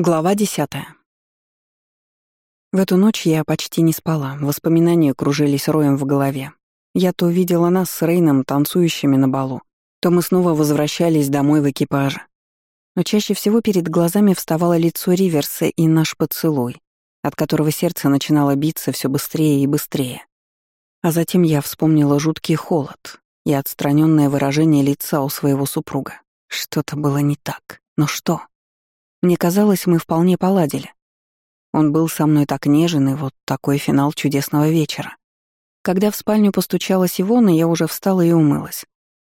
Глава десятая. В эту ночь я почти не спала, воспоминания кружились роем в голове. Я то видела нас с Рейном танцующими на балу, то мы снова возвращались домой в экипаже. Но чаще всего перед глазами вставало лицо Риверса и наш поцелуй, от которого сердце начинало биться все быстрее и быстрее. А затем я вспомнила жуткий холод и отстраненное выражение лица у своего супруга. Что-то было не так. Но что? Мне казалось, мы вполне поладили. Он был со мной так нежен, и вот такой финал чудесного вечера. Когда в спальню постучалась Ивона, я уже встала и умылась.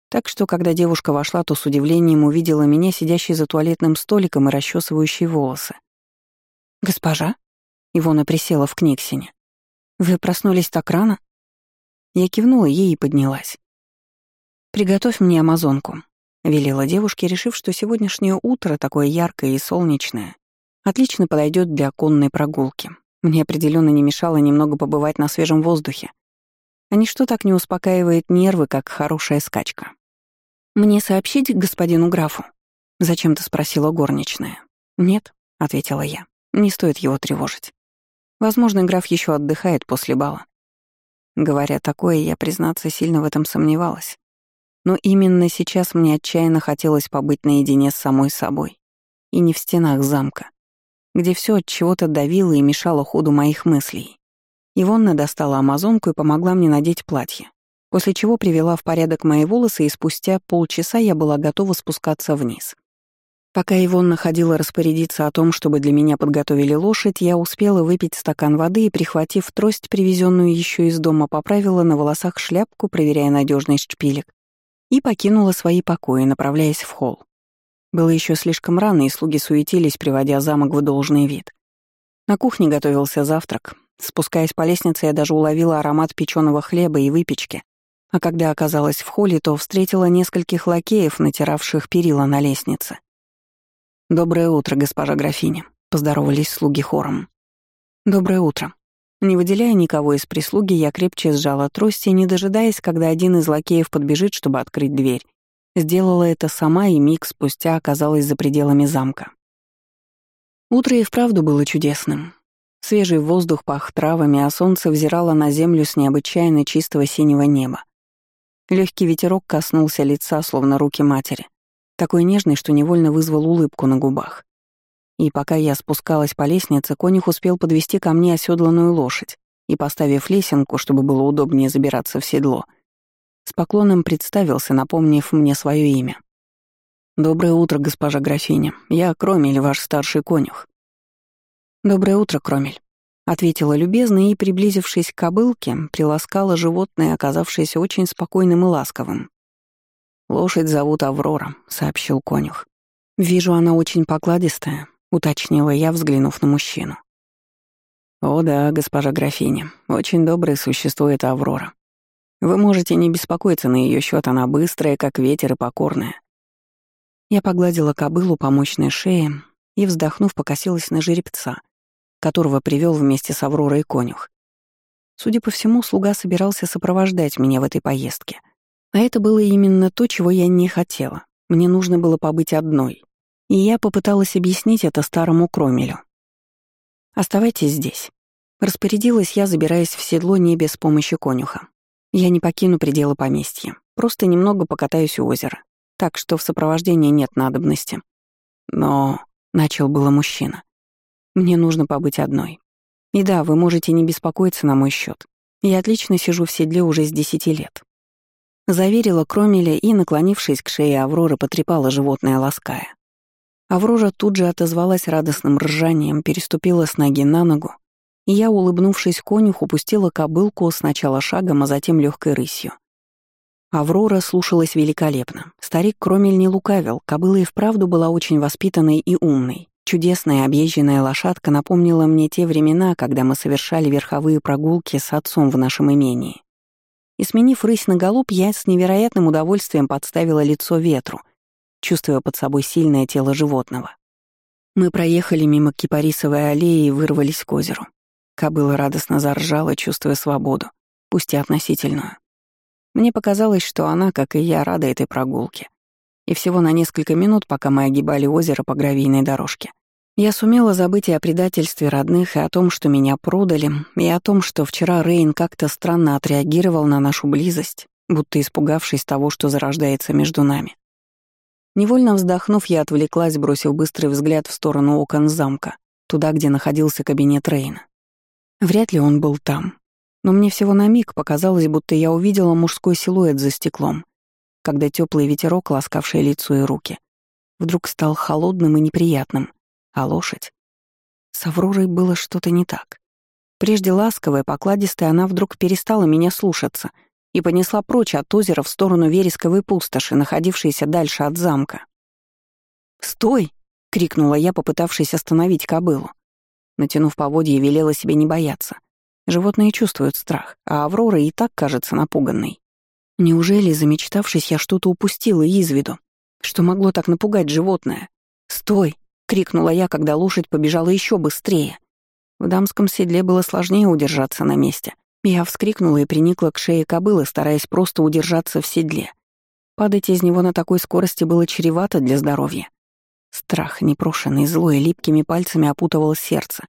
Так что, когда девушка вошла, то с удивлением увидела меня, сидящей за туалетным столиком и расчесывающей волосы. «Госпожа?» — Ивона присела в книгсине. «Вы проснулись так рано?» Я кивнула ей и поднялась. «Приготовь мне амазонку. — велела девушке, решив, что сегодняшнее утро, такое яркое и солнечное, отлично подойдет для конной прогулки. Мне определенно не мешало немного побывать на свежем воздухе. А ничто так не успокаивает нервы, как хорошая скачка. «Мне сообщить господину графу?» — зачем-то спросила горничная. «Нет», — ответила я, — «не стоит его тревожить. Возможно, граф еще отдыхает после бала». Говоря такое, я, признаться, сильно в этом сомневалась. Но именно сейчас мне отчаянно хотелось побыть наедине с самой собой. И не в стенах замка, где все от чего-то давило и мешало ходу моих мыслей. Ивонна достала амазонку и помогла мне надеть платье, после чего привела в порядок мои волосы, и спустя полчаса я была готова спускаться вниз. Пока Ивонна ходила распорядиться о том, чтобы для меня подготовили лошадь, я успела выпить стакан воды и, прихватив трость, привезенную еще из дома, поправила на волосах шляпку, проверяя надежность шпилек, и покинула свои покои, направляясь в холл. Было еще слишком рано, и слуги суетились, приводя замок в должный вид. На кухне готовился завтрак. Спускаясь по лестнице, я даже уловила аромат печеного хлеба и выпечки. А когда оказалась в холле, то встретила нескольких лакеев, натиравших перила на лестнице. «Доброе утро, госпожа графиня», — поздоровались слуги хором. «Доброе утро», не выделяя никого из прислуги, я крепче сжала трость и, не дожидаясь, когда один из лакеев подбежит, чтобы открыть дверь, сделала это сама и миг спустя оказалась за пределами замка. Утро и вправду было чудесным. Свежий воздух пах травами, а солнце взирало на землю с необычайно чистого синего неба. Легкий ветерок коснулся лица, словно руки матери, такой нежный, что невольно вызвал улыбку на губах. И пока я спускалась по лестнице, конюх успел подвести ко мне оседланную лошадь и, поставив лесенку, чтобы было удобнее забираться в седло, с поклоном представился, напомнив мне свое имя. «Доброе утро, госпожа графиня. Я Кромель, ваш старший конюх». «Доброе утро, Кромель», — ответила любезно и, приблизившись к кобылке, приласкала животное, оказавшееся очень спокойным и ласковым. «Лошадь зовут Аврора», — сообщил конюх. «Вижу, она очень покладистая, — уточнила я, взглянув на мужчину. «О да, госпожа графиня, очень доброе существо это Аврора. Вы можете не беспокоиться на ее счет, она быстрая, как ветер и покорная». Я погладила кобылу по мощной шее и, вздохнув, покосилась на жеребца, которого привел вместе с Авророй конюх. Судя по всему, слуга собирался сопровождать меня в этой поездке. А это было именно то, чего я не хотела. Мне нужно было побыть одной, и я попыталась объяснить это старому Кромелю. «Оставайтесь здесь». Распорядилась я, забираясь в седло не без помощи конюха. Я не покину пределы поместья, просто немного покатаюсь у озера, так что в сопровождении нет надобности. Но... — начал было мужчина. «Мне нужно побыть одной. И да, вы можете не беспокоиться на мой счет. Я отлично сижу в седле уже с десяти лет». Заверила Кромеля и, наклонившись к шее Авроры, потрепала животное, лаская. Аврора тут же отозвалась радостным ржанием, переступила с ноги на ногу, и я, улыбнувшись конюху, пустила кобылку сначала шагом, а затем легкой рысью. Аврора слушалась великолепно. Старик Кромель не лукавил, кобыла и вправду была очень воспитанной и умной. Чудесная объезженная лошадка напомнила мне те времена, когда мы совершали верховые прогулки с отцом в нашем имении. И сменив рысь на голубь, я с невероятным удовольствием подставила лицо ветру, чувствуя под собой сильное тело животного. Мы проехали мимо кипарисовой аллеи и вырвались к озеру. Кобыла радостно заржала, чувствуя свободу, пусть и относительную. Мне показалось, что она, как и я, рада этой прогулке. И всего на несколько минут, пока мы огибали озеро по гравийной дорожке, Я сумела забыть и о предательстве родных, и о том, что меня продали, и о том, что вчера Рейн как-то странно отреагировал на нашу близость, будто испугавшись того, что зарождается между нами. Невольно вздохнув, я отвлеклась, бросив быстрый взгляд в сторону окон замка, туда, где находился кабинет Рейна. Вряд ли он был там. Но мне всего на миг показалось, будто я увидела мужской силуэт за стеклом, когда теплый ветерок, ласкавший лицо и руки, вдруг стал холодным и неприятным, а лошадь? С Авророй было что-то не так. Прежде ласковая, покладистая, она вдруг перестала меня слушаться и понесла прочь от озера в сторону вересковой пустоши, находившейся дальше от замка. «Стой!» — крикнула я, попытавшись остановить кобылу. Натянув поводья, велела себе не бояться. Животные чувствуют страх, а Аврора и так кажется напуганной. Неужели, замечтавшись, я что-то упустила из виду? Что могло так напугать животное? «Стой!» крикнула я, когда лошадь побежала еще быстрее. В дамском седле было сложнее удержаться на месте. Я вскрикнула и приникла к шее кобылы, стараясь просто удержаться в седле. Падать из него на такой скорости было чревато для здоровья. Страх, непрошенный, злой, липкими пальцами опутывал сердце,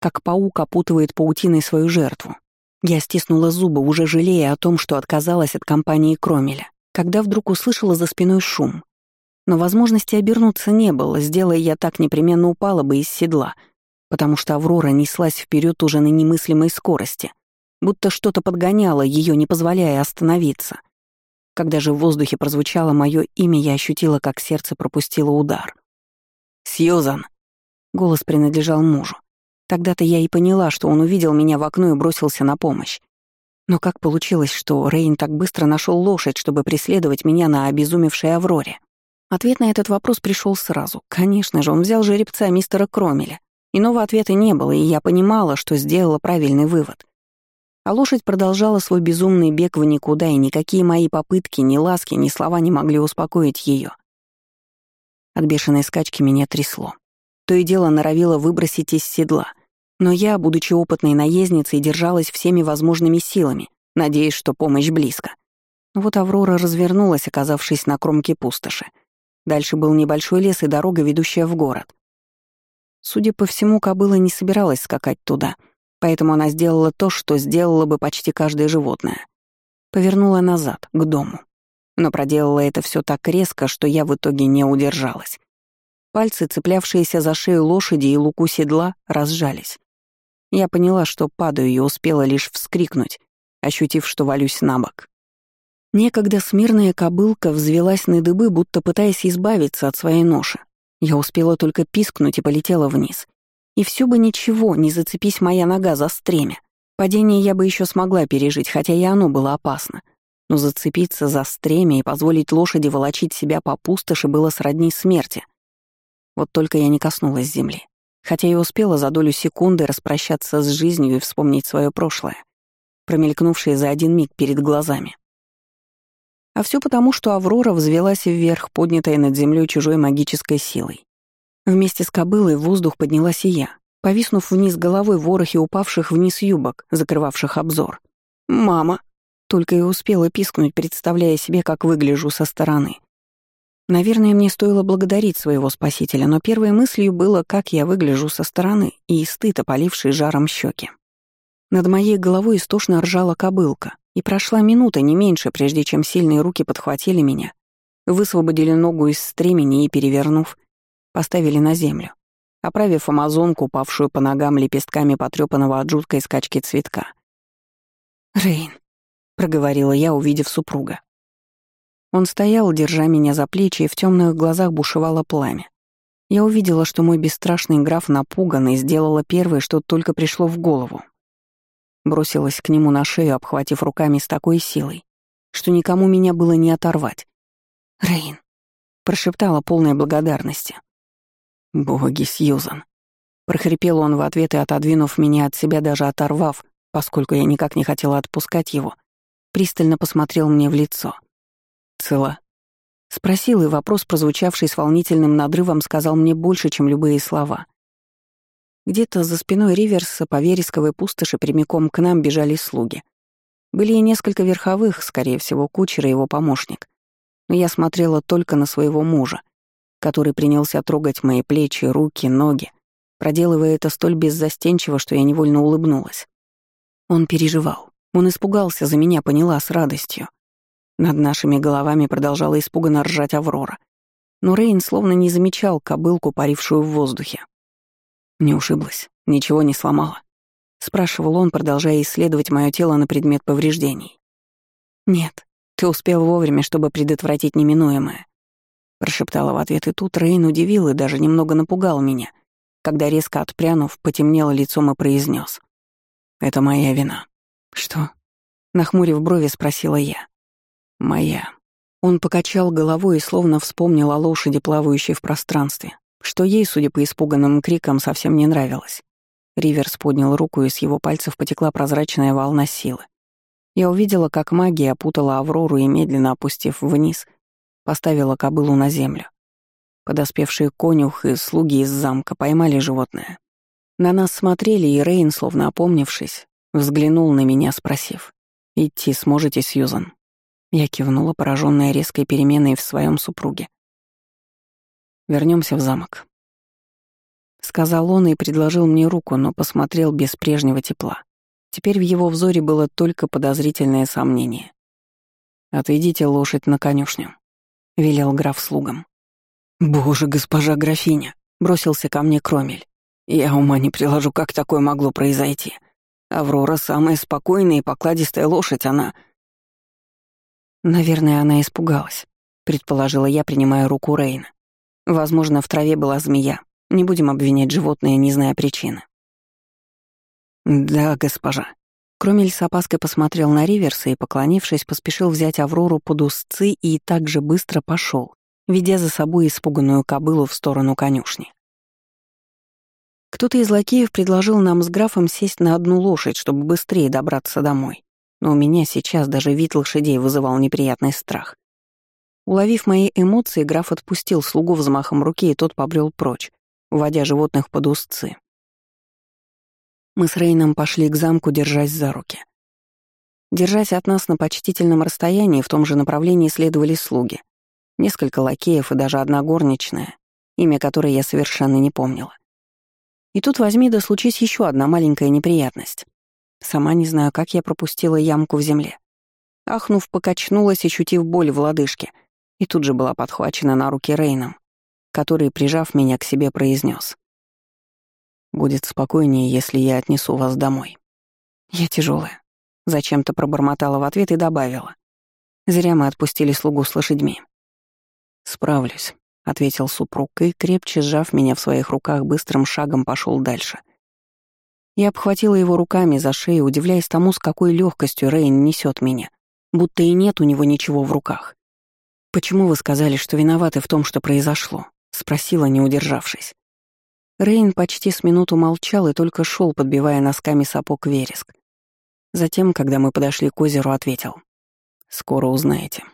как паук опутывает паутиной свою жертву. Я стиснула зубы, уже жалея о том, что отказалась от компании Кромеля, когда вдруг услышала за спиной шум. Но возможности обернуться не было, сделая я так, непременно упала бы из седла, потому что Аврора неслась вперед уже на немыслимой скорости, будто что-то подгоняло ее, не позволяя остановиться. Когда же в воздухе прозвучало мое имя, я ощутила, как сердце пропустило удар. «Сьюзан!» — голос принадлежал мужу. Тогда-то я и поняла, что он увидел меня в окно и бросился на помощь. Но как получилось, что Рейн так быстро нашел лошадь, чтобы преследовать меня на обезумевшей Авроре? Ответ на этот вопрос пришел сразу. Конечно же, он взял жеребца мистера Кромеля. Иного ответа не было, и я понимала, что сделала правильный вывод. А лошадь продолжала свой безумный бег в никуда, и никакие мои попытки, ни ласки, ни слова не могли успокоить ее. От бешеной скачки меня трясло. То и дело норовило выбросить из седла. Но я, будучи опытной наездницей, держалась всеми возможными силами, надеясь, что помощь близко. Вот Аврора развернулась, оказавшись на кромке пустоши. Дальше был небольшой лес и дорога, ведущая в город. Судя по всему, кобыла не собиралась скакать туда, поэтому она сделала то, что сделала бы почти каждое животное. Повернула назад, к дому. Но проделала это все так резко, что я в итоге не удержалась. Пальцы, цеплявшиеся за шею лошади и луку седла, разжались. Я поняла, что падаю и успела лишь вскрикнуть, ощутив, что валюсь на бок. Некогда смирная кобылка взвелась на дыбы, будто пытаясь избавиться от своей ноши. Я успела только пискнуть и полетела вниз. И все бы ничего, не зацепись моя нога за стремя. Падение я бы еще смогла пережить, хотя и оно было опасно. Но зацепиться за стремя и позволить лошади волочить себя по пустоши было сродни смерти. Вот только я не коснулась земли. Хотя и успела за долю секунды распрощаться с жизнью и вспомнить свое прошлое, промелькнувшее за один миг перед глазами. А все потому, что Аврора взвелась вверх, поднятая над землей чужой магической силой. Вместе с кобылой в воздух поднялась и я, повиснув вниз головой в ворохе упавших вниз юбок, закрывавших обзор. «Мама!» Только и успела пискнуть, представляя себе, как выгляжу со стороны. Наверное, мне стоило благодарить своего спасителя, но первой мыслью было, как я выгляжу со стороны, и стыд, опаливший жаром щеки. Над моей головой истошно ржала кобылка, и прошла минута, не меньше, прежде чем сильные руки подхватили меня, высвободили ногу из стремени и, перевернув, поставили на землю, оправив амазонку, упавшую по ногам лепестками потрёпанного от жуткой скачки цветка. «Рейн», — проговорила я, увидев супруга. Он стоял, держа меня за плечи, и в темных глазах бушевало пламя. Я увидела, что мой бесстрашный граф напуган и сделала первое, что только пришло в голову. Бросилась к нему на шею, обхватив руками с такой силой, что никому меня было не оторвать. «Рейн», — прошептала полная благодарности. «Боги, Сьюзан», — прохрипел он в ответ и, отодвинув меня от себя, даже оторвав, поскольку я никак не хотела отпускать его, пристально посмотрел мне в лицо. «Цела?» Спросил, и вопрос, прозвучавший с волнительным надрывом, сказал мне больше, чем любые слова. Где-то за спиной Риверса по вересковой пустоши прямиком к нам бежали слуги. Были и несколько верховых, скорее всего, кучер и его помощник. Но я смотрела только на своего мужа, который принялся трогать мои плечи, руки, ноги, проделывая это столь беззастенчиво, что я невольно улыбнулась. Он переживал. Он испугался за меня, поняла с радостью. Над нашими головами продолжала испуганно ржать Аврора. Но Рейн словно не замечал кобылку, парившую в воздухе. Не ушиблась, ничего не сломала. Спрашивал он, продолжая исследовать мое тело на предмет повреждений. «Нет, ты успел вовремя, чтобы предотвратить неминуемое», прошептала в ответ, и тут Рейн удивил и даже немного напугал меня, когда резко отпрянув, потемнело лицом и произнес: «Это моя вина». «Что?» Нахмурив брови, спросила я. «Моя». Он покачал головой и словно вспомнил о лошади, плавающей в пространстве, что ей, судя по испуганным крикам, совсем не нравилось. Риверс поднял руку, и с его пальцев потекла прозрачная волна силы. Я увидела, как магия опутала Аврору и, медленно опустив вниз, поставила кобылу на землю. Подоспевшие конюх и слуги из замка поймали животное. На нас смотрели, и Рейн, словно опомнившись, взглянул на меня, спросив, «Идти сможете, Сьюзан?» Я кивнула, пораженная резкой переменой в своем супруге. Вернемся в замок. Сказал он и предложил мне руку, но посмотрел без прежнего тепла. Теперь в его взоре было только подозрительное сомнение. «Отведите лошадь на конюшню», — велел граф слугам. «Боже, госпожа графиня!» — бросился ко мне Кромель. «Я ума не приложу, как такое могло произойти. Аврора — самая спокойная и покладистая лошадь, она...» «Наверное, она испугалась», — предположила я, принимая руку Рейна. «Возможно, в траве была змея. Не будем обвинять животное, не зная причины». «Да, госпожа». Кромель с опаской посмотрел на Риверса и, поклонившись, поспешил взять Аврору под узцы и так же быстро пошел, ведя за собой испуганную кобылу в сторону конюшни. Кто-то из лакеев предложил нам с графом сесть на одну лошадь, чтобы быстрее добраться домой. Но у меня сейчас даже вид лошадей вызывал неприятный страх. Уловив мои эмоции, граф отпустил слугу взмахом руки, и тот побрел прочь, уводя животных под узцы. Мы с Рейном пошли к замку, держась за руки. Держась от нас на почтительном расстоянии, в том же направлении следовали слуги. Несколько лакеев и даже одна горничная, имя которой я совершенно не помнила. И тут возьми да случись еще одна маленькая неприятность. Сама не знаю, как я пропустила ямку в земле. Ахнув, покачнулась, ощутив боль в лодыжке, и тут же была подхвачена на руки Рейном, который, прижав меня к себе, произнес: «Будет спокойнее, если я отнесу вас домой». «Я тяжелая. Зачем-то пробормотала в ответ и добавила. «Зря мы отпустили слугу с лошадьми». «Справлюсь», — ответил супруг и, крепче сжав меня в своих руках, быстрым шагом пошел дальше. Я обхватила его руками за шею, удивляясь тому, с какой легкостью Рейн несет меня, будто и нет у него ничего в руках. «Почему вы сказали, что виноваты в том, что произошло?» — спросила, не удержавшись. Рейн почти с минуту молчал и только шел, подбивая носками сапог вереск. Затем, когда мы подошли к озеру, ответил. «Скоро узнаете.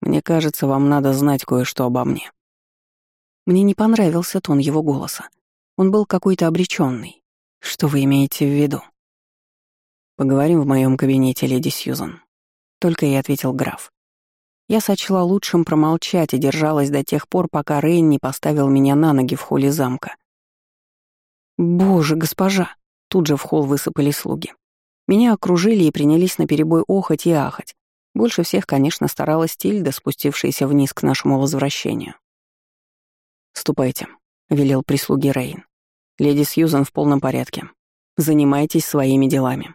Мне кажется, вам надо знать кое-что обо мне». Мне не понравился тон его голоса. Он был какой-то обреченный. Что вы имеете в виду? Поговорим в моем кабинете, леди Сьюзан. Только и ответил граф. Я сочла лучшим промолчать и держалась до тех пор, пока Рейн не поставил меня на ноги в холле замка. «Боже, госпожа!» Тут же в холл высыпали слуги. Меня окружили и принялись наперебой охать и ахать. Больше всех, конечно, старалась Тильда, спустившаяся вниз к нашему возвращению. «Ступайте», — велел прислуги Рейн. «Леди Сьюзан в полном порядке. Занимайтесь своими делами».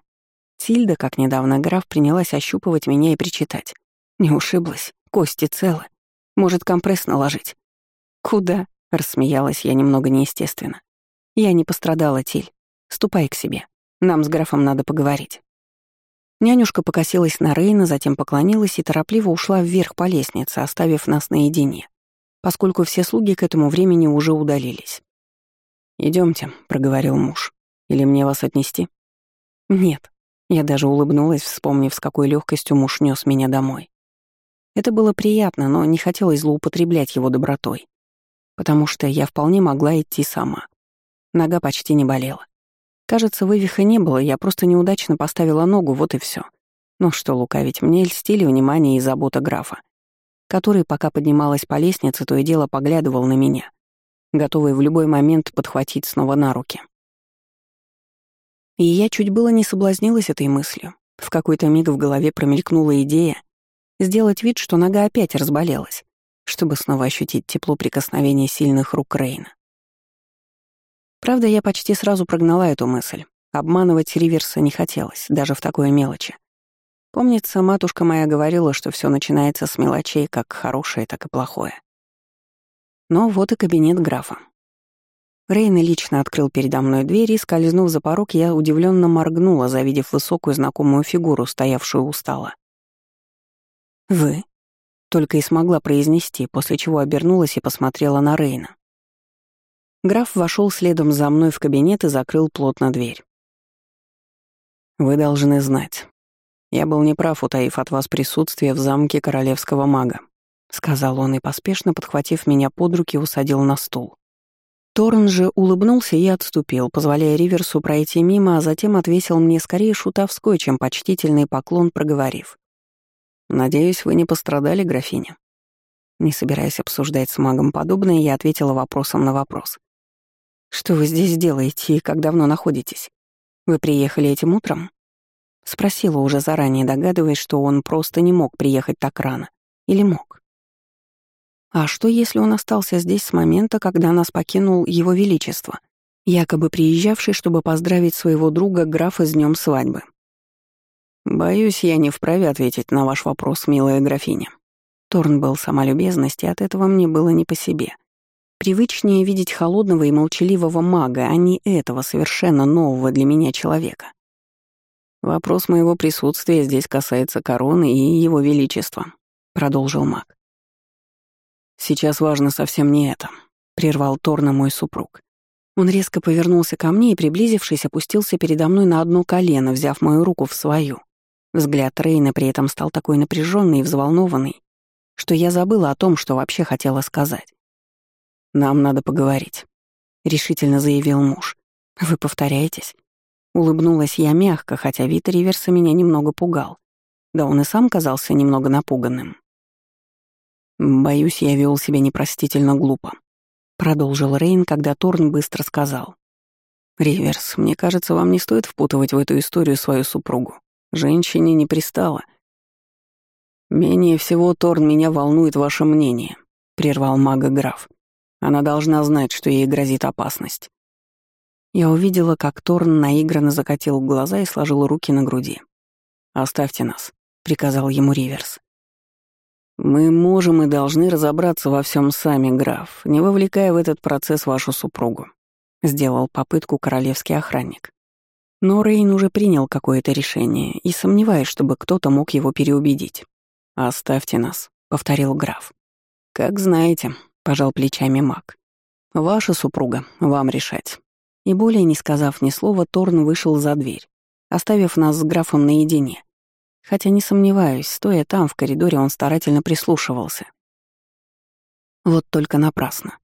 Тильда, как недавно граф, принялась ощупывать меня и причитать. «Не ушиблась? Кости целы. Может, компресс наложить?» «Куда?» — рассмеялась я немного неестественно. «Я не пострадала, Тиль. Ступай к себе. Нам с графом надо поговорить». Нянюшка покосилась на Рейна, затем поклонилась и торопливо ушла вверх по лестнице, оставив нас наедине, поскольку все слуги к этому времени уже удалились. Идемте, проговорил муж. «Или мне вас отнести?» «Нет». Я даже улыбнулась, вспомнив, с какой легкостью муж нес меня домой. Это было приятно, но не хотелось злоупотреблять его добротой, потому что я вполне могла идти сама. Нога почти не болела. Кажется, вывиха не было, я просто неудачно поставила ногу, вот и все. Ну что лукавить, мне льстили внимание и забота графа, который, пока поднималась по лестнице, то и дело поглядывал на меня. готовый в любой момент подхватить снова на руки. И я чуть было не соблазнилась этой мыслью. В какой-то миг в голове промелькнула идея сделать вид, что нога опять разболелась, чтобы снова ощутить тепло прикосновения сильных рук Рейна. Правда, я почти сразу прогнала эту мысль. Обманывать Риверса не хотелось, даже в такой мелочи. Помнится, матушка моя говорила, что все начинается с мелочей, как хорошее, так и плохое. Но вот и кабинет графа. Рейн лично открыл передо мной дверь, и, скользнув за порог, я удивленно моргнула, завидев высокую знакомую фигуру, стоявшую у стола. «Вы?» — только и смогла произнести, после чего обернулась и посмотрела на Рейна. Граф вошел следом за мной в кабинет и закрыл плотно дверь. «Вы должны знать. Я был неправ, утаив от вас присутствие в замке королевского мага», — сказал он и, поспешно подхватив меня под руки, усадил на стул. Торн же улыбнулся и отступил, позволяя Риверсу пройти мимо, а затем отвесил мне скорее шутовской, чем почтительный поклон, проговорив. «Надеюсь, вы не пострадали, графиня?» Не собираясь обсуждать с магом подобное, я ответила вопросом на вопрос. «Что вы здесь делаете и как давно находитесь? Вы приехали этим утром?» Спросила уже заранее, догадываясь, что он просто не мог приехать так рано. Или мог? А что, если он остался здесь с момента, когда нас покинул его величество, якобы приезжавший, чтобы поздравить своего друга графа с днем свадьбы? «Боюсь, я не вправе ответить на ваш вопрос, милая графиня». Торн был сама любезность, и от этого мне было не по себе. Привычнее видеть холодного и молчаливого мага, а не этого совершенно нового для меня человека. «Вопрос моего присутствия здесь касается короны и его величества», — продолжил маг. «Сейчас важно совсем не это», — прервал Торна мой супруг. Он резко повернулся ко мне и, приблизившись, опустился передо мной на одно колено, взяв мою руку в свою. Взгляд Рейна при этом стал такой напряженный и взволнованный, что я забыла о том, что вообще хотела сказать. «Нам надо поговорить», — решительно заявил муж. «Вы повторяетесь?» Улыбнулась я мягко, хотя вид Риверса меня немного пугал. Да он и сам казался немного напуганным. «Боюсь, я вел себя непростительно глупо», — продолжил Рейн, когда Торн быстро сказал. «Риверс, мне кажется, вам не стоит впутывать в эту историю свою супругу. Женщине не пристало». «Менее всего, Торн, меня волнует ваше мнение», — прервал мага граф. Она должна знать, что ей грозит опасность. Я увидела, как Торн наигранно закатил глаза и сложил руки на груди. «Оставьте нас», — приказал ему Риверс. «Мы можем и должны разобраться во всем сами, граф, не вовлекая в этот процесс вашу супругу», — сделал попытку королевский охранник. Но Рейн уже принял какое-то решение, и сомневаюсь, чтобы кто-то мог его переубедить. «Оставьте нас», — повторил граф. «Как знаете», — пожал плечами маг. «Ваша супруга, вам решать». И более не сказав ни слова, Торн вышел за дверь, оставив нас с графом наедине. Хотя не сомневаюсь, стоя там, в коридоре, он старательно прислушивался. Вот только напрасно.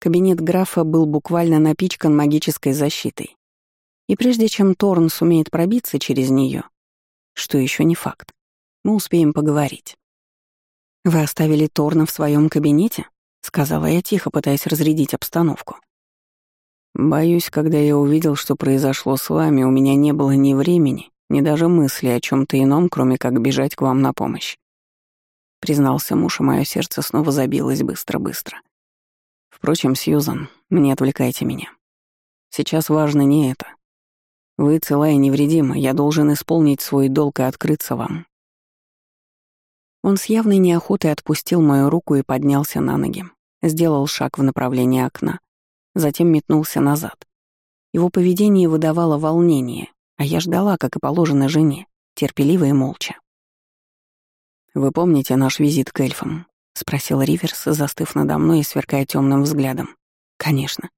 Кабинет графа был буквально напичкан магической защитой. И прежде чем Торн сумеет пробиться через нее, что еще не факт, мы успеем поговорить. «Вы оставили Торна в своем кабинете?» Сказала я тихо, пытаясь разрядить обстановку. Боюсь, когда я увидел, что произошло с вами, у меня не было ни времени, ни даже мысли о чем то ином, кроме как бежать к вам на помощь. Признался муж, и мое сердце снова забилось быстро-быстро. Впрочем, Сьюзан, не отвлекайте меня. Сейчас важно не это. Вы цела и невредима, я должен исполнить свой долг и открыться вам. Он с явной неохотой отпустил мою руку и поднялся на ноги. Сделал шаг в направлении окна. Затем метнулся назад. Его поведение выдавало волнение, а я ждала, как и положено жене, терпеливо и молча. «Вы помните наш визит к эльфам?» — спросил Риверс, застыв надо мной и сверкая темным взглядом. «Конечно».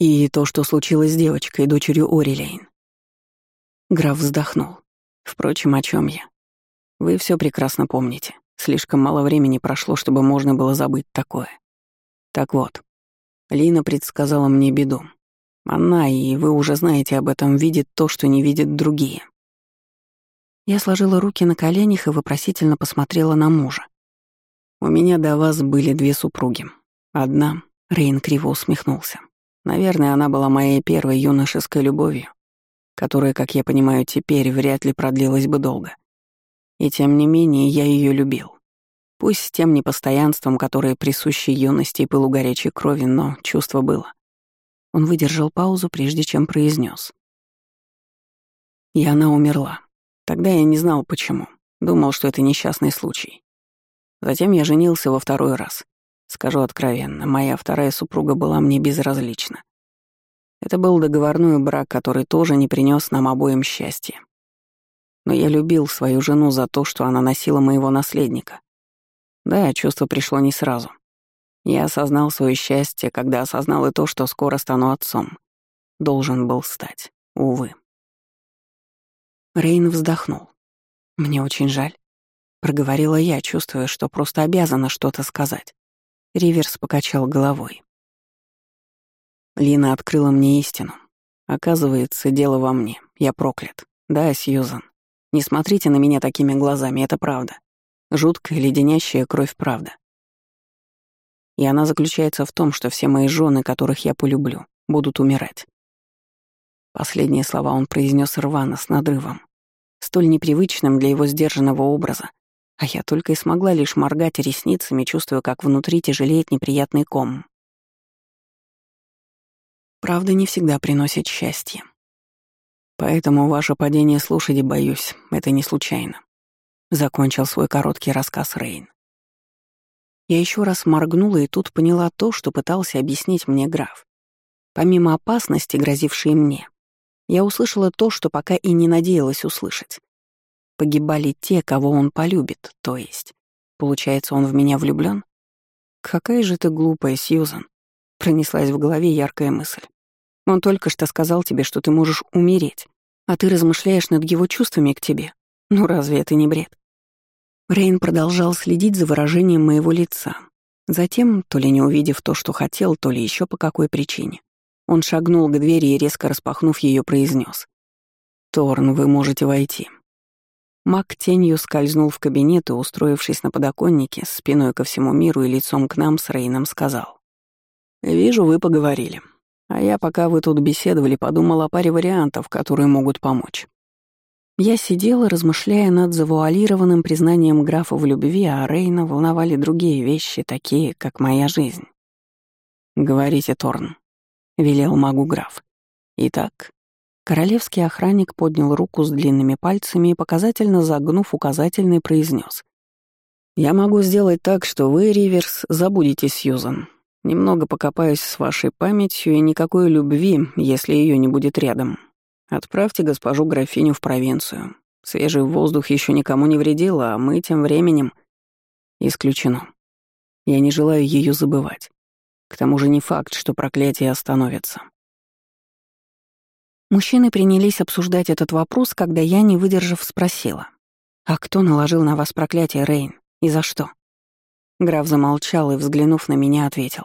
«И то, что случилось с девочкой, дочерью Орилейн». Граф вздохнул. Впрочем, о чем я? Вы все прекрасно помните. Слишком мало времени прошло, чтобы можно было забыть такое. Так вот, Лина предсказала мне беду. Она, и вы уже знаете об этом, видит то, что не видят другие. Я сложила руки на коленях и вопросительно посмотрела на мужа. У меня до вас были две супруги. Одна Рейн криво усмехнулся. Наверное, она была моей первой юношеской любовью, которая, как я понимаю теперь, вряд ли продлилась бы долго. И тем не менее, я ее любил. Пусть с тем непостоянством, которое присуще юности и пылу горячей крови, но чувство было. Он выдержал паузу, прежде чем произнес: И она умерла. Тогда я не знал, почему. Думал, что это несчастный случай. Затем я женился во второй раз. Скажу откровенно, моя вторая супруга была мне безразлична. Это был договорной брак, который тоже не принес нам обоим счастья. Но я любил свою жену за то, что она носила моего наследника. Да, чувство пришло не сразу. Я осознал свое счастье, когда осознал и то, что скоро стану отцом. Должен был стать, увы. Рейн вздохнул. «Мне очень жаль», — проговорила я, чувствуя, что просто обязана что-то сказать. Риверс покачал головой. Лина открыла мне истину. Оказывается, дело во мне. Я проклят. Да, Сьюзан. Не смотрите на меня такими глазами, это правда. Жуткая, леденящая кровь правда. И она заключается в том, что все мои жены, которых я полюблю, будут умирать. Последние слова он произнес рвано, с надрывом, столь непривычным для его сдержанного образа, а я только и смогла лишь моргать ресницами, чувствуя, как внутри тяжелеет неприятный ком. Правда не всегда приносит счастье. Поэтому ваше падение с лошади, боюсь, это не случайно. Закончил свой короткий рассказ Рейн. Я еще раз моргнула и тут поняла то, что пытался объяснить мне граф. Помимо опасности, грозившей мне, я услышала то, что пока и не надеялась услышать. Погибали те, кого он полюбит, то есть. Получается, он в меня влюблен? Какая же ты глупая, Сьюзан. Пронеслась в голове яркая мысль. Он только что сказал тебе, что ты можешь умереть, а ты размышляешь над его чувствами к тебе. Ну разве это не бред? Рейн продолжал следить за выражением моего лица. Затем, то ли не увидев то, что хотел, то ли еще по какой причине, он шагнул к двери и, резко распахнув ее, произнес: «Торн, вы можете войти». Мак тенью скользнул в кабинет и, устроившись на подоконнике, спиной ко всему миру и лицом к нам с Рейном, сказал. «Вижу, вы поговорили. А я, пока вы тут беседовали, подумал о паре вариантов, которые могут помочь». Я сидела, размышляя над завуалированным признанием графа в любви, а Рейна волновали другие вещи, такие, как моя жизнь. «Говорите, Торн», — велел магу граф. «Итак, Королевский охранник поднял руку с длинными пальцами и, показательно загнув указательный, произнес: «Я могу сделать так, что вы, Риверс, забудете Сьюзан. Немного покопаюсь с вашей памятью и никакой любви, если ее не будет рядом. Отправьте госпожу графиню в провинцию. Свежий воздух еще никому не вредил, а мы тем временем...» «Исключено. Я не желаю ее забывать. К тому же не факт, что проклятие остановится. Мужчины принялись обсуждать этот вопрос, когда я, не выдержав, спросила. «А кто наложил на вас проклятие, Рейн? И за что?» Граф замолчал и, взглянув на меня, ответил.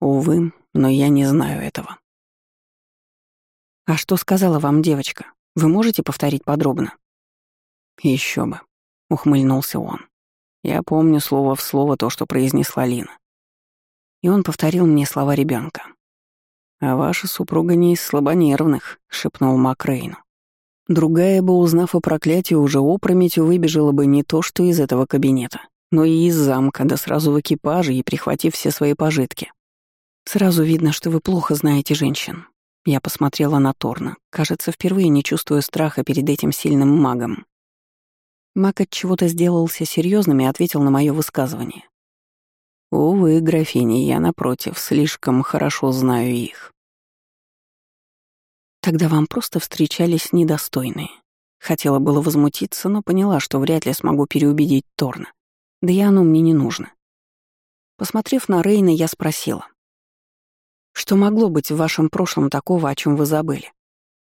«Увы, но я не знаю этого». «А что сказала вам девочка? Вы можете повторить подробно?» Еще бы», — ухмыльнулся он. «Я помню слово в слово то, что произнесла Лина». И он повторил мне слова ребенка. «А ваша супруга не из слабонервных», — шепнул Макрейну. Другая бы, узнав о проклятии, уже опрометью выбежала бы не то что из этого кабинета, но и из замка, да сразу в экипаже и прихватив все свои пожитки. «Сразу видно, что вы плохо знаете женщин». Я посмотрела на Торна, кажется, впервые не чувствуя страха перед этим сильным магом. Маг от чего-то сделался серьезным и ответил на мое высказывание. Увы, графиня, я, напротив, слишком хорошо знаю их. Тогда вам просто встречались недостойные. Хотела было возмутиться, но поняла, что вряд ли смогу переубедить Торна. Да и оно мне не нужно. Посмотрев на Рейна, я спросила. «Что могло быть в вашем прошлом такого, о чем вы забыли?»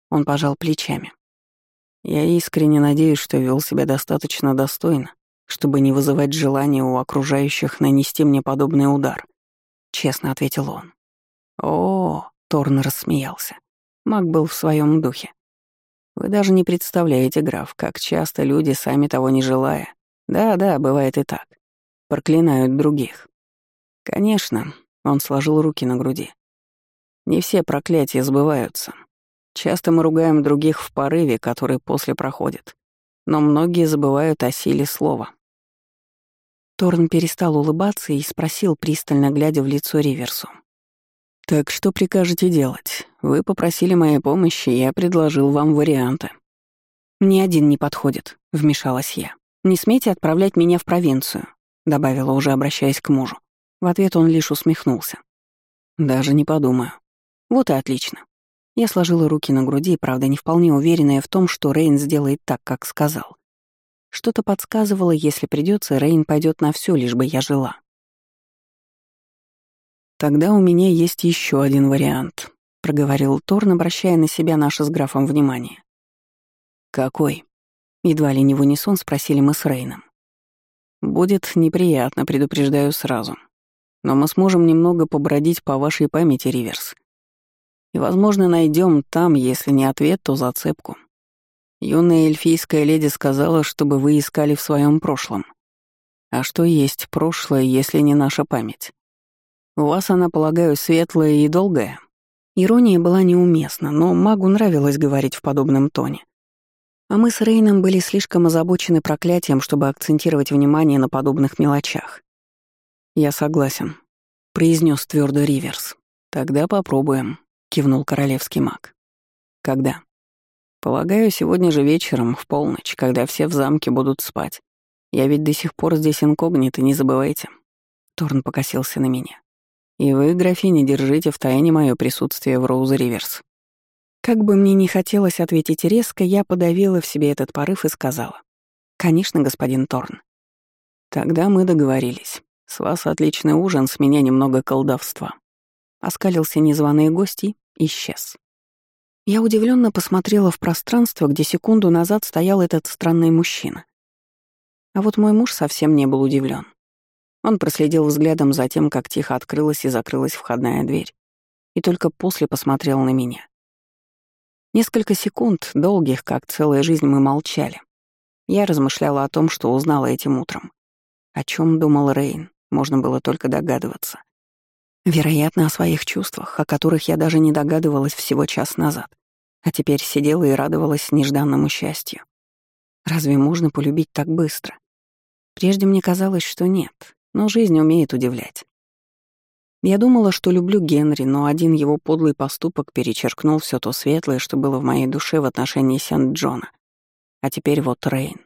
Он пожал плечами. «Я искренне надеюсь, что вел себя достаточно достойно, чтобы не вызывать желания у окружающих нанести мне подобный удар», — честно ответил он. «О, — Торн рассмеялся. Маг был в своем духе. «Вы даже не представляете, граф, как часто люди, сами того не желая, да-да, бывает и так, проклинают других. Конечно, Он сложил руки на груди. Не все проклятия сбываются. Часто мы ругаем других в порыве, который после проходит. Но многие забывают о силе слова. Торн перестал улыбаться и спросил, пристально глядя в лицо Риверсу. «Так что прикажете делать? Вы попросили моей помощи, я предложил вам варианты». «Ни один не подходит», — вмешалась я. «Не смейте отправлять меня в провинцию», — добавила, уже обращаясь к мужу. В ответ он лишь усмехнулся. «Даже не подумаю». «Вот и отлично». Я сложила руки на груди, правда, не вполне уверенная в том, что Рейн сделает так, как сказал. Что-то подсказывало, если придется, Рейн пойдет на все, лишь бы я жила. «Тогда у меня есть еще один вариант», — проговорил Торн, обращая на себя наше с графом внимание. «Какой?» — едва ли не в унисон спросили мы с Рейном. «Будет неприятно, предупреждаю сразу. Но мы сможем немного побродить по вашей памяти, Риверс. И, возможно, найдем там, если не ответ, то зацепку. Юная эльфийская леди сказала, чтобы вы искали в своем прошлом. А что есть прошлое, если не наша память? У вас она, полагаю, светлая и долгая?» Ирония была неуместна, но магу нравилось говорить в подобном тоне. А мы с Рейном были слишком озабочены проклятием, чтобы акцентировать внимание на подобных мелочах. «Я согласен», — произнес твердо Риверс. «Тогда попробуем», — кивнул королевский маг. «Когда?» «Полагаю, сегодня же вечером, в полночь, когда все в замке будут спать. Я ведь до сих пор здесь инкогнито, не забывайте». Торн покосился на меня. «И вы, графиня, держите в тайне мое присутствие в Роуз-Риверс. Как бы мне не хотелось ответить резко, я подавила в себе этот порыв и сказала. «Конечно, господин Торн». «Тогда мы договорились. С вас отличный ужин, с меня немного колдовства». Оскалился незваный гость и исчез. Я удивленно посмотрела в пространство, где секунду назад стоял этот странный мужчина. А вот мой муж совсем не был удивлен. Он проследил взглядом за тем, как тихо открылась и закрылась входная дверь, и только после посмотрел на меня. Несколько секунд, долгих, как целая жизнь, мы молчали. Я размышляла о том, что узнала этим утром. О чем думал Рейн, можно было только догадываться. Вероятно, о своих чувствах, о которых я даже не догадывалась всего час назад, а теперь сидела и радовалась нежданному счастью. Разве можно полюбить так быстро? Прежде мне казалось, что нет, но жизнь умеет удивлять. Я думала, что люблю Генри, но один его подлый поступок перечеркнул все то светлое, что было в моей душе в отношении Сент-Джона. А теперь вот Рейн.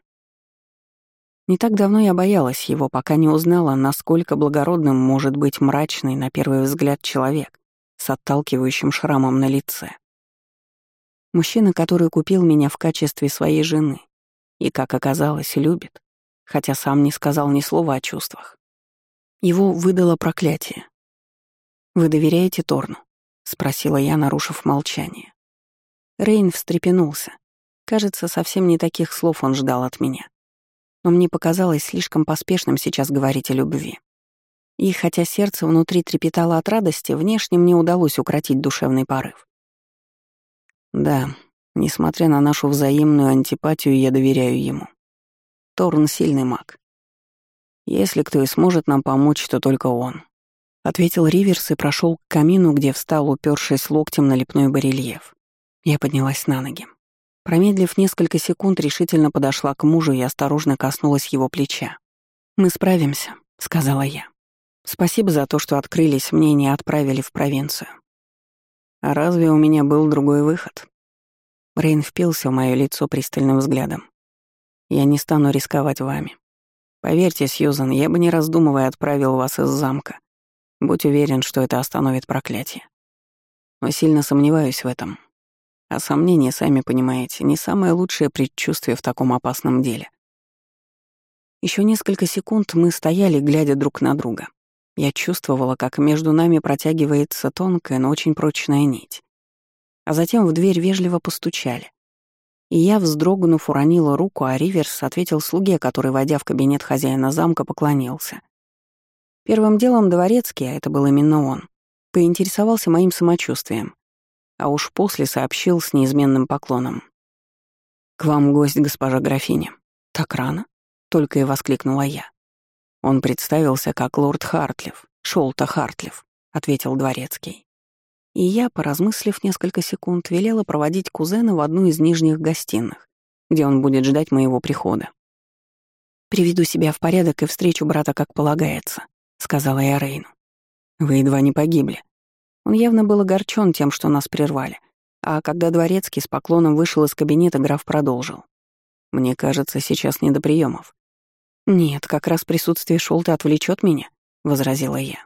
Не так давно я боялась его, пока не узнала, насколько благородным может быть мрачный, на первый взгляд, человек с отталкивающим шрамом на лице. Мужчина, который купил меня в качестве своей жены и, как оказалось, любит, хотя сам не сказал ни слова о чувствах. Его выдало проклятие, «Вы доверяете Торну?» — спросила я, нарушив молчание. Рейн встрепенулся. Кажется, совсем не таких слов он ждал от меня. Но мне показалось слишком поспешным сейчас говорить о любви. И хотя сердце внутри трепетало от радости, внешне мне удалось укротить душевный порыв. Да, несмотря на нашу взаимную антипатию, я доверяю ему. Торн — сильный маг. Если кто и сможет нам помочь, то только он. Ответил Риверс и прошел к камину, где встал, упершись локтем на лепной барельеф. Я поднялась на ноги. Промедлив несколько секунд, решительно подошла к мужу и осторожно коснулась его плеча. «Мы справимся», — сказала я. «Спасибо за то, что открылись мне и не отправили в провинцию». «А разве у меня был другой выход?» Рейн впился в мое лицо пристальным взглядом. «Я не стану рисковать вами. Поверьте, Сьюзан, я бы не раздумывая отправил вас из замка. Будь уверен, что это остановит проклятие. Но сильно сомневаюсь в этом. А сомнения, сами понимаете, не самое лучшее предчувствие в таком опасном деле. Еще несколько секунд мы стояли, глядя друг на друга. Я чувствовала, как между нами протягивается тонкая, но очень прочная нить. А затем в дверь вежливо постучали. И я, вздрогнув, уронила руку, а Риверс ответил слуге, который, войдя в кабинет хозяина замка, поклонился. Первым делом дворецкий, а это был именно он, поинтересовался моим самочувствием, а уж после сообщил с неизменным поклоном. «К вам гость, госпожа графиня». «Так рано?» — только и воскликнула я. Он представился как лорд Хартлев, Шолта Хартлев, — ответил дворецкий. И я, поразмыслив несколько секунд, велела проводить кузена в одну из нижних гостиных, где он будет ждать моего прихода. «Приведу себя в порядок и встречу брата как полагается», — сказала я Рейну. «Вы едва не погибли». Он явно был огорчен тем, что нас прервали. А когда дворецкий с поклоном вышел из кабинета, граф продолжил. «Мне кажется, сейчас не до приемов. «Нет, как раз присутствие Шолта отвлечет меня», — возразила я.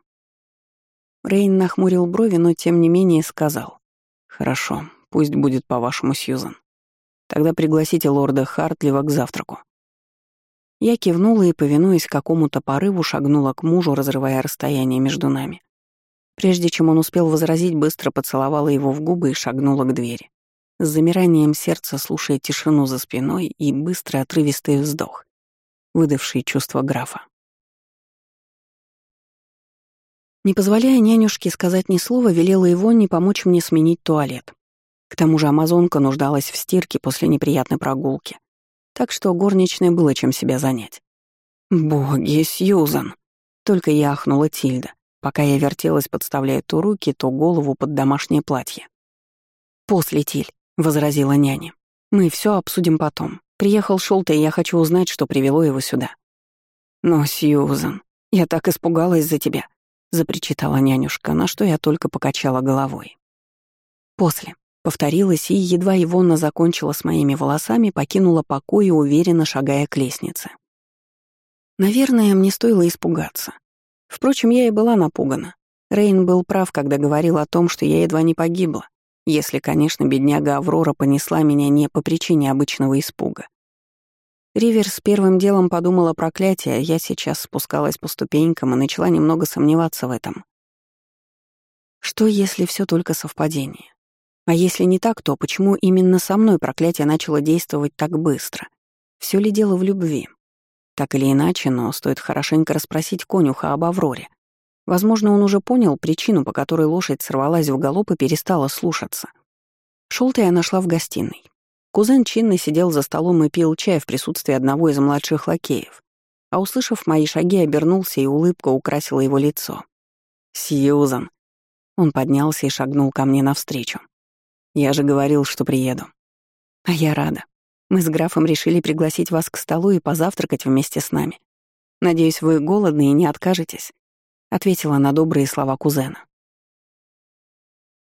Рейн нахмурил брови, но тем не менее сказал. «Хорошо, пусть будет по-вашему, Сьюзан. Тогда пригласите лорда Хартлива к завтраку. Я кивнула и, повинуясь какому-то порыву, шагнула к мужу, разрывая расстояние между нами. Прежде чем он успел возразить, быстро поцеловала его в губы и шагнула к двери. С замиранием сердца, слушая тишину за спиной и быстрый отрывистый вздох, выдавший чувство графа. Не позволяя нянюшке сказать ни слова, велела его не помочь мне сменить туалет. К тому же амазонка нуждалась в стирке после неприятной прогулки так что горничной было чем себя занять. «Боги, Сьюзан!» Только я ахнула Тильда, пока я вертелась, подставляя то руки, то голову под домашнее платье. «После, Тиль», — возразила няня. «Мы все обсудим потом. Приехал Шолта, и я хочу узнать, что привело его сюда». «Но, Сьюзан, я так испугалась за тебя», — запричитала нянюшка, на что я только покачала головой. «После», Повторилась и, едва Ивонна закончила с моими волосами, покинула покой, уверенно шагая к лестнице. Наверное, мне стоило испугаться. Впрочем, я и была напугана. Рейн был прав, когда говорил о том, что я едва не погибла, если, конечно, бедняга Аврора понесла меня не по причине обычного испуга. Риверс первым делом подумала проклятие, а я сейчас спускалась по ступенькам и начала немного сомневаться в этом. Что, если все только совпадение? А если не так, то почему именно со мной проклятие начало действовать так быстро? Все ли дело в любви? Так или иначе, но стоит хорошенько расспросить конюха об Авроре. Возможно, он уже понял причину, по которой лошадь сорвалась в галоп и перестала слушаться. Шёл-то я нашла в гостиной. Кузен чинно сидел за столом и пил чай в присутствии одного из младших лакеев, а, услышав мои шаги, обернулся, и улыбка украсила его лицо. «Сьюзан!» Он поднялся и шагнул ко мне навстречу. Я же говорил, что приеду. А я рада. Мы с графом решили пригласить вас к столу и позавтракать вместе с нами. Надеюсь, вы голодны и не откажетесь», — ответила на добрые слова кузена.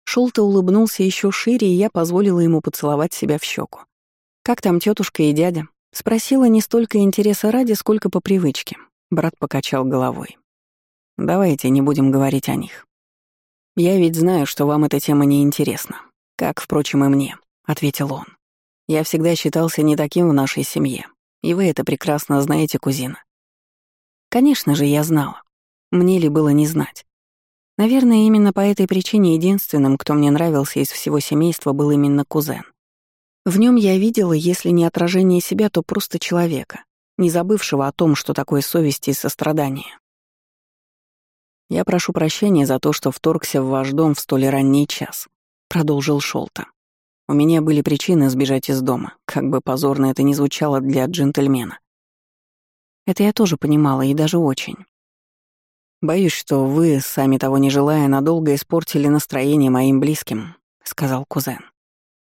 Шолта улыбнулся еще шире, и я позволила ему поцеловать себя в щеку. «Как там тетушка и дядя?» — спросила не столько интереса ради, сколько по привычке. Брат покачал головой. «Давайте не будем говорить о них. Я ведь знаю, что вам эта тема не интересна. «Как, впрочем, и мне», — ответил он. «Я всегда считался не таким в нашей семье, и вы это прекрасно знаете, кузина». Конечно же, я знала. Мне ли было не знать? Наверное, именно по этой причине единственным, кто мне нравился из всего семейства, был именно кузен. В нем я видела, если не отражение себя, то просто человека, не забывшего о том, что такое совесть и сострадание. Я прошу прощения за то, что вторгся в ваш дом в столь ранний час. — продолжил Шолта. «У меня были причины сбежать из дома, как бы позорно это ни звучало для джентльмена. Это я тоже понимала, и даже очень. «Боюсь, что вы, сами того не желая, надолго испортили настроение моим близким», — сказал кузен.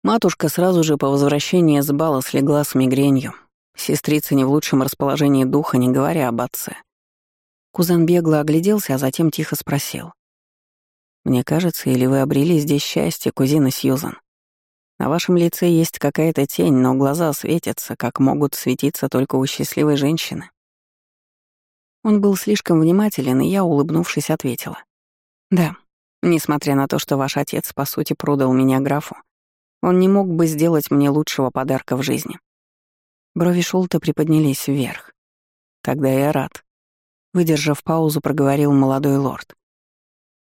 Матушка сразу же по возвращении с бала слегла с мигренью. Сестрица не в лучшем расположении духа, не говоря об отце. Кузен бегло огляделся, а затем тихо спросил. Мне кажется, или вы обрели здесь счастье, кузина Сьюзан. На вашем лице есть какая-то тень, но глаза светятся, как могут светиться только у счастливой женщины. Он был слишком внимателен, и я, улыбнувшись, ответила. «Да, несмотря на то, что ваш отец, по сути, продал меня графу, он не мог бы сделать мне лучшего подарка в жизни». Брови Шулта приподнялись вверх. «Тогда я рад». Выдержав паузу, проговорил молодой лорд.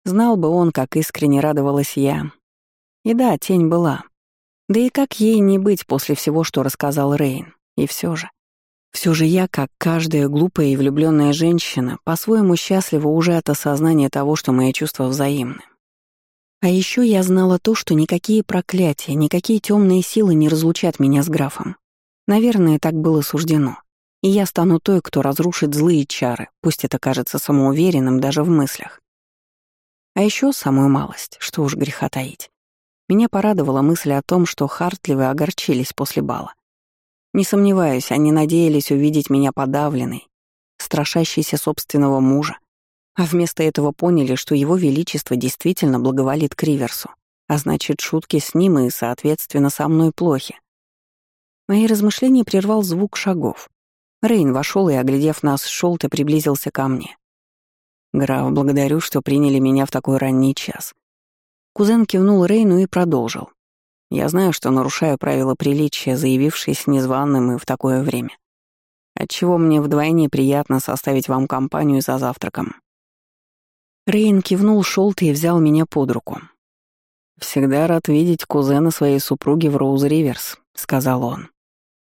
Знал бы он, как искренне радовалась я. И да, тень была. Да и как ей не быть после всего, что рассказал Рейн. И все же. Все же я, как каждая глупая и влюбленная женщина, по-своему счастлива уже от осознания того, что мои чувства взаимны. А еще я знала то, что никакие проклятия, никакие темные силы не разлучат меня с графом. Наверное, так было суждено. И я стану той, кто разрушит злые чары, пусть это кажется самоуверенным даже в мыслях. А еще самую малость, что уж греха таить. Меня порадовала мысль о том, что Хартливы огорчились после бала. Не сомневаюсь, они надеялись увидеть меня подавленной, страшащейся собственного мужа, а вместо этого поняли, что его величество действительно благоволит к Риверсу, а значит, шутки с ним и, соответственно, со мной плохи. Мои размышления прервал звук шагов. Рейн вошел и, оглядев нас, шел-то приблизился ко мне. «Граф, благодарю, что приняли меня в такой ранний час». Кузен кивнул Рейну и продолжил. «Я знаю, что нарушаю правила приличия, заявившись незваным и в такое время. Отчего мне вдвойне приятно составить вам компанию за завтраком». Рейн кивнул шелты и взял меня под руку. «Всегда рад видеть кузена своей супруги в Роуз Риверс», — сказал он.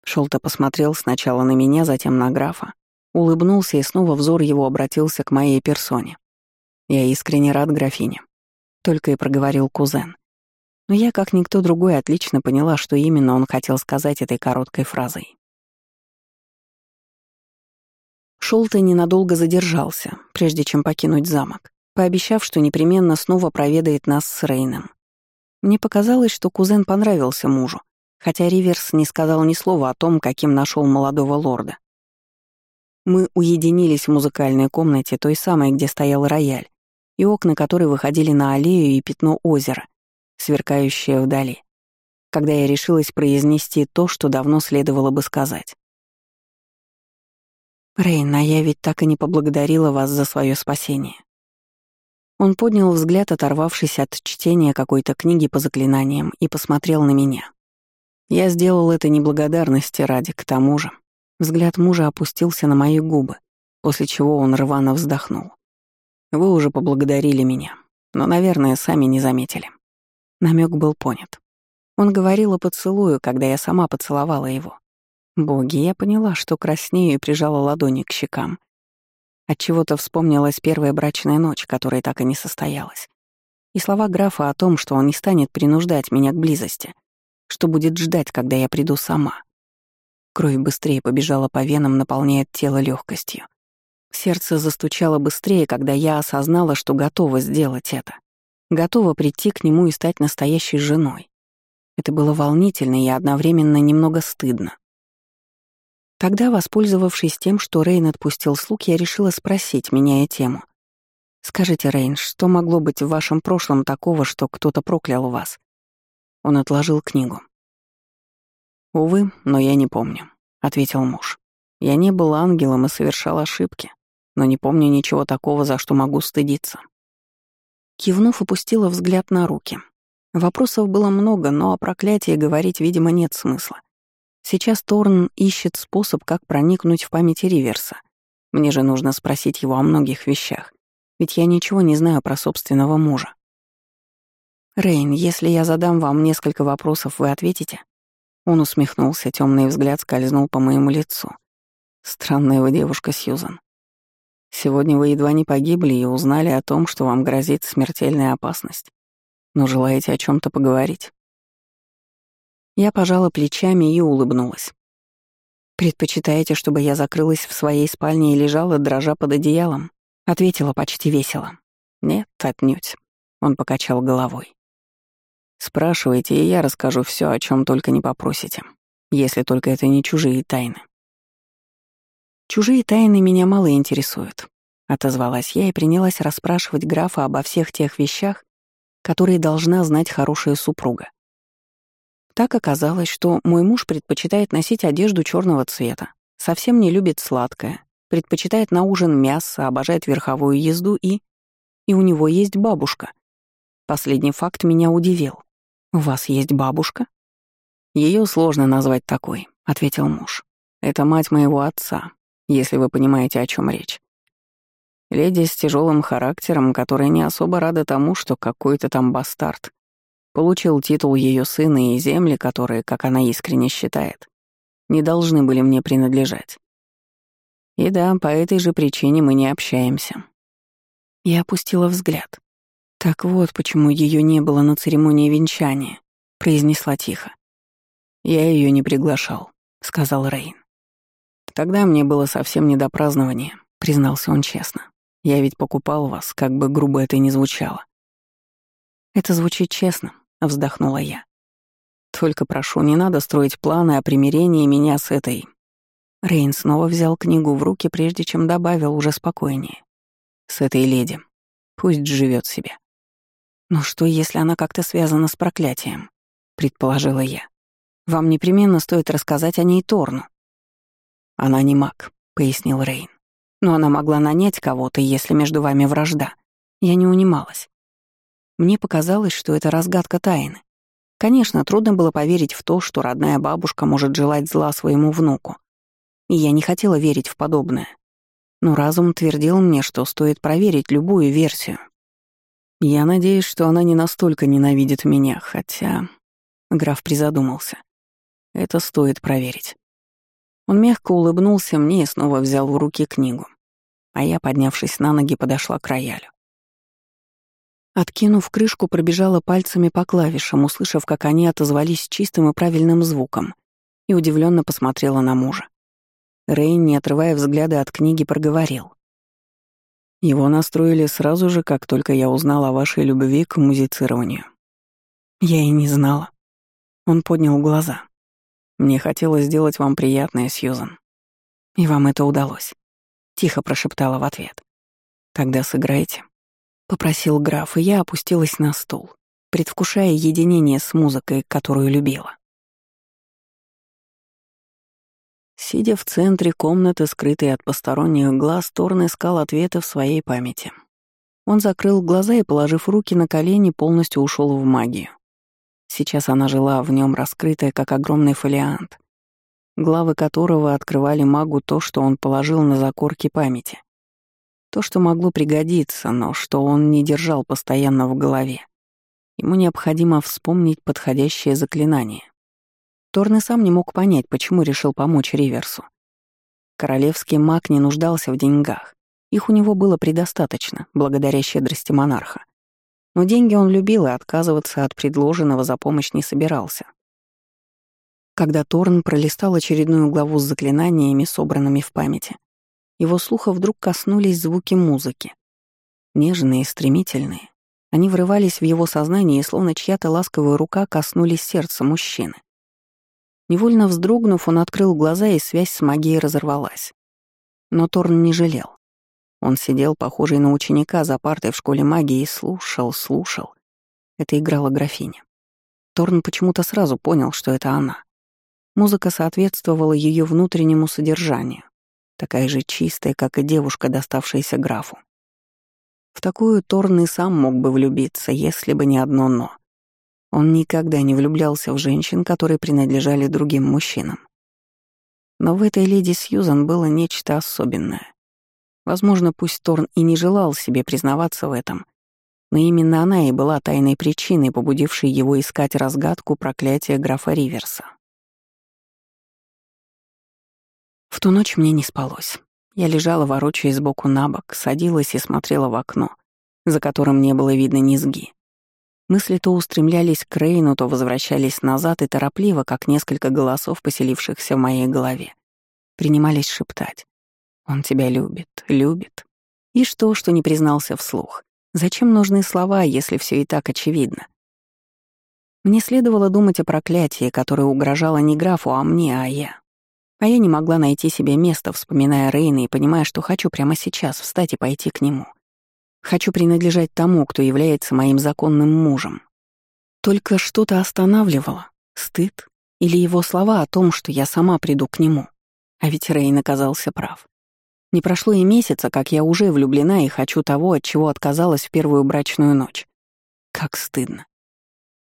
Шелта посмотрел сначала на меня, затем на графа, улыбнулся, и снова взор его обратился к моей персоне. «Я искренне рад графине», — только и проговорил кузен. Но я, как никто другой, отлично поняла, что именно он хотел сказать этой короткой фразой. Шолта ненадолго задержался, прежде чем покинуть замок, пообещав, что непременно снова проведает нас с Рейном. Мне показалось, что кузен понравился мужу, хотя Риверс не сказал ни слова о том, каким нашел молодого лорда. Мы уединились в музыкальной комнате, той самой, где стоял рояль, и окна которой выходили на аллею и пятно озера, сверкающее вдали, когда я решилась произнести то, что давно следовало бы сказать. «Рейн, а я ведь так и не поблагодарила вас за свое спасение». Он поднял взгляд, оторвавшись от чтения какой-то книги по заклинаниям, и посмотрел на меня. Я сделал это неблагодарности ради, к тому же. Взгляд мужа опустился на мои губы, после чего он рвано вздохнул. Вы уже поблагодарили меня, но, наверное, сами не заметили. Намек был понят. Он говорил о поцелую, когда я сама поцеловала его. Боги, я поняла, что краснею и прижала ладони к щекам. Отчего-то вспомнилась первая брачная ночь, которая так и не состоялась. И слова графа о том, что он не станет принуждать меня к близости — что будет ждать, когда я приду сама. Кровь быстрее побежала по венам, наполняя тело легкостью. Сердце застучало быстрее, когда я осознала, что готова сделать это. Готова прийти к нему и стать настоящей женой. Это было волнительно и одновременно немного стыдно. Тогда, воспользовавшись тем, что Рейн отпустил слуг, я решила спросить, меняя тему. «Скажите, Рейн, что могло быть в вашем прошлом такого, что кто-то проклял вас? Он отложил книгу. «Увы, но я не помню», — ответил муж. «Я не был ангелом и совершал ошибки, но не помню ничего такого, за что могу стыдиться». Кивнув, опустила взгляд на руки. Вопросов было много, но о проклятии говорить, видимо, нет смысла. Сейчас Торн ищет способ, как проникнуть в память Риверса. Мне же нужно спросить его о многих вещах, ведь я ничего не знаю про собственного мужа. «Рейн, если я задам вам несколько вопросов, вы ответите?» Он усмехнулся, темный взгляд скользнул по моему лицу. «Странная вы девушка, Сьюзан. Сегодня вы едва не погибли и узнали о том, что вам грозит смертельная опасность. Но желаете о чем то поговорить?» Я пожала плечами и улыбнулась. «Предпочитаете, чтобы я закрылась в своей спальне и лежала, дрожа под одеялом?» Ответила почти весело. «Нет, отнюдь», — он покачал головой. Спрашивайте, и я расскажу все, о чем только не попросите, если только это не чужие тайны. Чужие тайны меня мало интересуют, отозвалась я и принялась расспрашивать графа обо всех тех вещах, которые должна знать хорошая супруга. Так оказалось, что мой муж предпочитает носить одежду черного цвета, совсем не любит сладкое, предпочитает на ужин мясо, обожает верховую езду и... И у него есть бабушка. Последний факт меня удивил. «У вас есть бабушка?» Ее сложно назвать такой», — ответил муж. «Это мать моего отца, если вы понимаете, о чем речь. Леди с тяжелым характером, которая не особо рада тому, что какой-то там бастард получил титул ее сына и земли, которые, как она искренне считает, не должны были мне принадлежать. И да, по этой же причине мы не общаемся». Я опустила взгляд. «Так вот, почему ее не было на церемонии венчания», — произнесла тихо. «Я ее не приглашал», — сказал Рейн. «Тогда мне было совсем не до празднования», — признался он честно. «Я ведь покупал вас, как бы грубо это ни звучало. Это звучит честно, вздохнула я. Только прошу, не надо строить планы о примирении меня с этой. Рейн снова взял книгу в руки, прежде чем добавил уже спокойнее. С этой леди. Пусть живет себе. Но что, если она как-то связана с проклятием? Предположила я. Вам непременно стоит рассказать о ней Торну. Она не маг, пояснил Рейн. Но она могла нанять кого-то, если между вами вражда. Я не унималась. Мне показалось, что это разгадка тайны. Конечно, трудно было поверить в то, что родная бабушка может желать зла своему внуку. И я не хотела верить в подобное. Но разум твердил мне, что стоит проверить любую версию. Я надеюсь, что она не настолько ненавидит меня, хотя... Граф призадумался. Это стоит проверить. Он мягко улыбнулся мне и снова взял в руки книгу. А я, поднявшись на ноги, подошла к роялю. Откинув крышку, пробежала пальцами по клавишам, услышав, как они отозвались чистым и правильным звуком, и удивленно посмотрела на мужа. Рейн, не отрывая взгляда от книги, проговорил. Его настроили сразу же, как только я узнала о вашей любви к музицированию. Я и не знала. Он поднял глаза. Мне хотелось сделать вам приятное, Сьюзан. И вам это удалось. Тихо прошептала в ответ. Тогда сыграйте. Попросил граф, и я опустилась на стул, предвкушая единение с музыкой, которую любила. Сидя в центре комнаты, скрытой от посторонних глаз, Торн искал ответы в своей памяти. Он закрыл глаза и, положив руки на колени, полностью ушел в магию. Сейчас она жила в нем раскрытая, как огромный фолиант, главы которого открывали магу то, что он положил на закорки памяти. То, что могло пригодиться, но что он не держал постоянно в голове. Ему необходимо вспомнить подходящее заклинание. Торн сам не мог понять, почему решил помочь Риверсу. Королевский маг не нуждался в деньгах. Их у него было предостаточно, благодаря щедрости монарха. Но деньги он любил и отказываться от предложенного за помощь не собирался. Когда Торн пролистал очередную главу с заклинаниями, собранными в памяти, его слуха вдруг коснулись звуки музыки. Нежные и стремительные. Они врывались в его сознание, и словно чья-то ласковая рука коснулись сердца мужчины. Невольно вздрогнув, он открыл глаза, и связь с магией разорвалась. Но Торн не жалел. Он сидел, похожий на ученика, за партой в школе магии и слушал, слушал. Это играла графиня. Торн почему-то сразу понял, что это она. Музыка соответствовала ее внутреннему содержанию такая же чистая, как и девушка, доставшаяся графу. В такую Торн и сам мог бы влюбиться, если бы не одно «но». Он никогда не влюблялся в женщин, которые принадлежали другим мужчинам. Но в этой леди Сьюзан было нечто особенное. Возможно, пусть Торн и не желал себе признаваться в этом, но именно она и была тайной причиной, побудившей его искать разгадку проклятия графа Риверса. В ту ночь мне не спалось. Я лежала, ворочаясь сбоку на бок, садилась и смотрела в окно, за которым не было видно низги. Мысли то устремлялись к Рейну, то возвращались назад и торопливо, как несколько голосов, поселившихся в моей голове, принимались шептать. «Он тебя любит, любит». И что, что не признался вслух? Зачем нужны слова, если все и так очевидно? Мне следовало думать о проклятии, которое угрожало не графу, а мне, а я. А я не могла найти себе места, вспоминая Рейна и понимая, что хочу прямо сейчас встать и пойти к нему. Хочу принадлежать тому, кто является моим законным мужем. Только что-то останавливало. Стыд или его слова о том, что я сама приду к нему. А ведь Рейн оказался прав. Не прошло и месяца, как я уже влюблена и хочу того, от чего отказалась в первую брачную ночь. Как стыдно.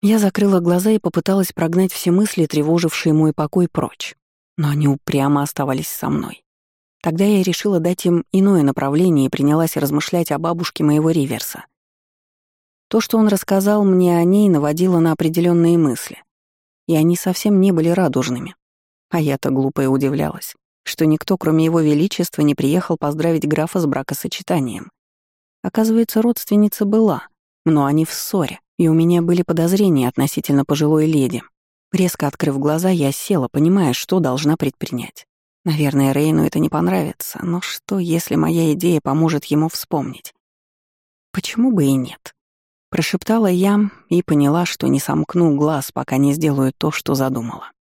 Я закрыла глаза и попыталась прогнать все мысли, тревожившие мой покой, прочь но они упрямо оставались со мной. Тогда я решила дать им иное направление и принялась размышлять о бабушке моего Риверса. То, что он рассказал мне о ней, наводило на определенные мысли, и они совсем не были радужными. А я-то глупо и удивлялась, что никто, кроме его величества, не приехал поздравить графа с бракосочетанием. Оказывается, родственница была, но они в ссоре, и у меня были подозрения относительно пожилой леди, Резко открыв глаза, я села, понимая, что должна предпринять. Наверное, Рейну это не понравится, но что, если моя идея поможет ему вспомнить? Почему бы и нет? Прошептала я и поняла, что не сомкну глаз, пока не сделаю то, что задумала.